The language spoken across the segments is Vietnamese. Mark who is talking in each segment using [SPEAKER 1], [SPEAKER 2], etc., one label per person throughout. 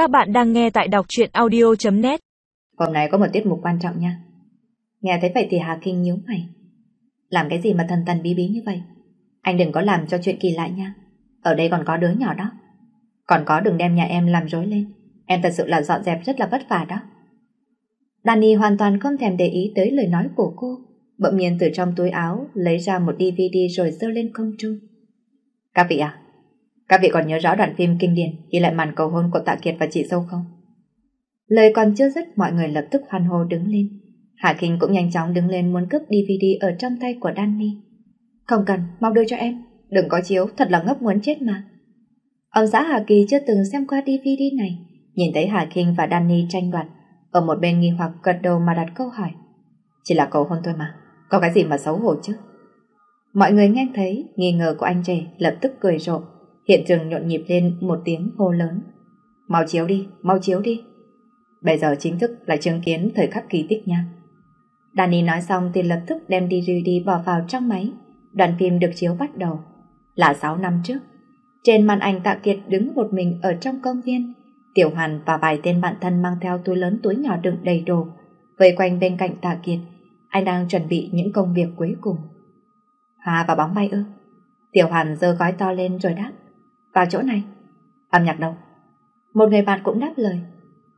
[SPEAKER 1] Các bạn đang nghe tại đọc truyện audio.net
[SPEAKER 2] Hôm nay có một tiết mục quan trọng nha. Nghe thấy vậy thì Hà Kinh nhíu mày. Làm cái gì mà thần thần bí bí như vậy? Anh đừng có làm cho chuyện kỳ lạ nha. Ở đây còn có đứa nhỏ đó. Còn có đừng đem nhà em làm rối lên. Em thật sự là dọn dẹp rất là vất vả đó. Danny hoàn toàn không thèm để ý tới lời nói của cô. Bỗng nhiên từ trong túi áo lấy ra một DVD rồi dơ lên không trung. Các vị à, các vị còn nhớ rõ đoạn phim kinh điển ghi lại màn cầu hôn của Tạ Kiệt và chị dâu không? Lời còn chưa dứt mọi người lập tức hoan hô đứng lên. Hạ Kinh cũng nhanh chóng đứng lên muốn cướp DVD ở trong tay của Danny. Không cần, mau đưa cho em. Đừng có chiếu, thật là ngốc muốn chết mà. Ông xã Hà Kỳ chưa từng xem qua DVD này. Nhìn thấy Hà Kinh và Danny tranh đoạt. Ở một bên nghi hoặc gật đầu mà đặt câu hỏi. Chỉ là cầu hôn thôi mà. Có cái gì mà xấu hổ chứ? Mọi người nghe thấy nghi ngờ của anh trẻ lập tức cười rộ. Hiện trường nhộn nhịp lên một tiếng hô lớn. Mau chiếu đi, mau chiếu đi. Bây giờ chính thức là chứng kiến thời khắc kỳ tích nha. Danny nói xong thì lập tức đem DVD bỏ vào trong máy. Đoạn phim được chiếu bắt đầu. Là 6 năm trước. Trên màn ảnh Tạ Kiệt đứng một mình ở trong công viên. Tiểu Hoàn và vài tên bạn thân mang theo túi lớn túi nhỏ đựng đầy đồ. Vây quanh bên cạnh Tạ Kiệt. Anh đang chuẩn bị những công việc cuối cùng. Hoa và bóng bay ư. Tiểu Hoàn giơ gói to lên rồi đáp. Vào chỗ này. Âm nhạc đâu? Một người bạn cũng đáp lời.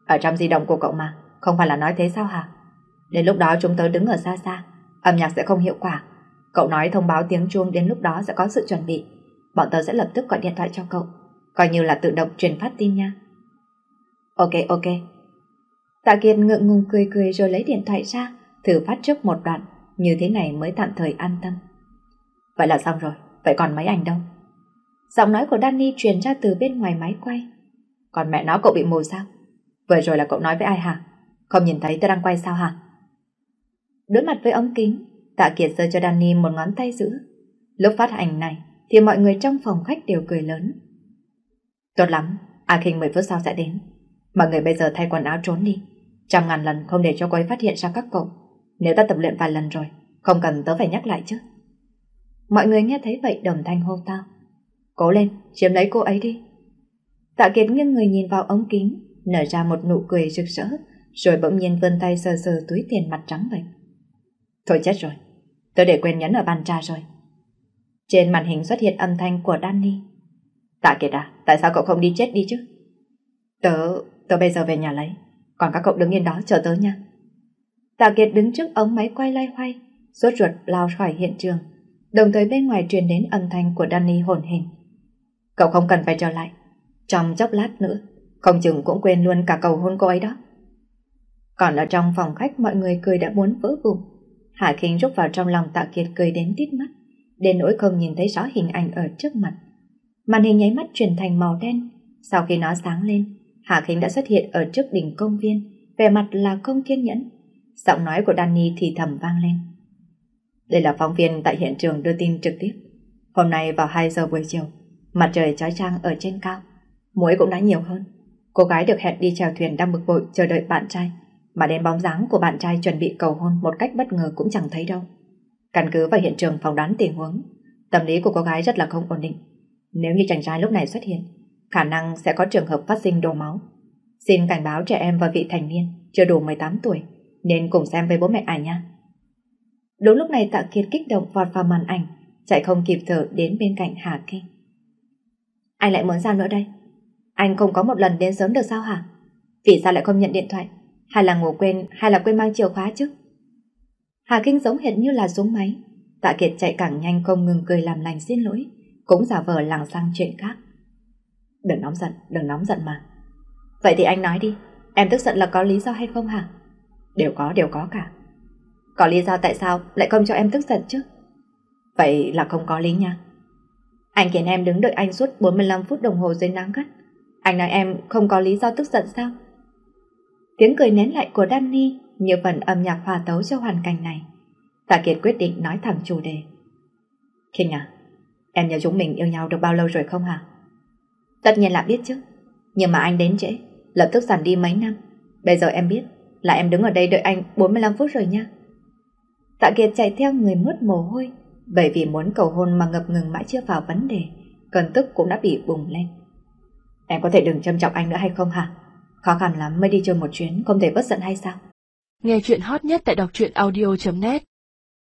[SPEAKER 2] Ở trong di động của cậu mà, không phải là nói thế sao hả? Đến lúc đó chúng tớ đứng ở xa xa, âm nhạc sẽ không hiệu quả. Cậu nói thông báo tiếng chuông đến lúc đó sẽ có sự chuẩn bị. Bọn tớ sẽ lập tức gọi điện thoại cho cậu, coi như là tự động truyền phát tin nha. Ok, ok. Tạ Kiệt ngượng ngùng cười cười rồi lấy điện thoại ra, thử phát trước một đoạn, như thế này mới tạm thời an tâm. Vậy là xong rồi, vậy còn mấy ảnh đâu? Giọng nói của Danny truyền ra từ bên ngoài máy quay. Còn mẹ nó cậu bị mù sao? Vừa rồi là cậu nói với ai hả? Không nhìn thấy tôi đang quay sao hả? Đối mặt với ống kính, Tạ Kiệt giơ cho Danny một ngón tay giữ. Lúc phát hành này thì mọi người trong phòng khách đều cười lớn. Tốt lắm, A Kinh 10 phút sau sẽ đến. Mọi người bây giờ thay quần áo trốn đi. Trăm ngàn lần không để cho cô ấy phát hiện ra các cậu. Nếu ta tập luyện vài lần rồi, không cần tớ phải nhắc lại chứ. Mọi người nghe thấy vậy đồng thanh hô tao. Cố lên, chiếm lấy cô ấy đi. Tạ Kiệt nghiêng người nhìn vào ống kính, nở ra một nụ cười rực rỡ, rồi bỗng nhiên vươn tay sờ sờ túi tiền mặt trắng vậy. Thôi chết rồi, tôi để quên nhấn ở bàn trà rồi. Trên màn hình xuất hiện âm thanh của Danny. Tạ Kiệt à, tại sao cậu không đi chết đi chứ? Tớ, tớ bây giờ về nhà lấy, còn các cậu đứng yên đó chờ tớ nha. Tạ Kiệt đứng trước ống máy quay lay hoay, sốt ruột lao khỏi hiện trường, đồng thời bên ngoài truyền đến âm thanh của Danny hồn hình Cậu không cần phải trở lại, trong chốc lát nữa, không chừng cũng quên luôn cả cầu hôn cô ấy đó. Còn ở trong phòng khách mọi người cười đã muốn vỡ bụng. Hạ Kinh rút vào trong lòng Tạ Kiệt cười đến tít mắt, đến nỗi không nhìn thấy rõ hình ảnh ở trước mặt. Màn hình nháy mắt chuyển thành màu đen, sau khi nó sáng lên, Hạ Kinh đã xuất hiện ở trước đỉnh công viên, vẻ mặt là không kiên nhẫn. Giọng nói của Danny thì thầm vang lên. Đây là phóng viên tại hiện trường đưa tin trực tiếp. Hôm nay vào 2 giờ buổi chiều, mặt trời trói trang ở trên cao, muối cũng đã nhiều hơn. Cô gái được hẹn đi chèo thuyền đang bực bội chờ đợi bạn trai, mà đến bóng dáng của bạn trai chuẩn bị cầu hôn một cách bất ngờ cũng chẳng thấy đâu. Căn cứ vào hiện trường phỏng đoán tình huống, tâm lý của cô gái rất là không ổn định. Nếu như chàng trai lúc này xuất hiện, khả năng sẽ có trường hợp phát sinh đổ máu. Xin cảnh báo trẻ em và vị thành niên chưa đủ 18 tuổi, nên cùng xem với bố mẹ ảnh nha. Đúng lúc này Tạ Kiệt kích động vọt vào màn ảnh, chạy không kịp thở đến bên cạnh Hà Kinh. Anh lại muốn sao nữa đây? Anh không có một lần đến sớm được sao hả? Vì sao lại không nhận điện thoại? Hay là ngủ quên, hay là quên mang chìa khóa chứ? Hà Kinh giống hệt như là xuống máy. Tạ Kiệt chạy càng nhanh không ngừng cười làm lành xin lỗi, cũng giả vờ làng sang chuyện khác. Đừng nóng giận, đừng nóng giận mà. Vậy thì anh nói đi, em tức giận là có lý do hay không hả? Đều có, đều có cả. Có lý do tại sao lại không cho em tức giận chứ? Vậy là không có lý nha. Anh khiến em đứng đợi anh suốt 45 phút đồng hồ dưới nắng gắt. Anh nói em không có lý do tức giận sao? Tiếng cười nén lại của Danny như phần âm nhạc hòa tấu cho hoàn cảnh này. Tạ Kiệt quyết định nói thẳng chủ đề. Kinh à, em nhớ chúng mình yêu nhau được bao lâu rồi không hả? Tất nhiên là biết chứ. Nhưng mà anh đến trễ, lập tức giảm đi mấy năm. Bây giờ em biết là em đứng ở đây đợi anh 45 phút rồi nha. Tạ Kiệt chạy theo người mướt mồ hôi, bởi vì muốn cầu hôn mà ngập ngừng mãi chưa vào vấn đề, cơn tức cũng đã bị bùng lên. Em có thể đừng châm trọng anh nữa hay không hả? Khó khăn lắm mới đi chơi một chuyến, không thể bất giận hay sao?
[SPEAKER 1] Nghe chuyện hot nhất tại đọc truyện audio.net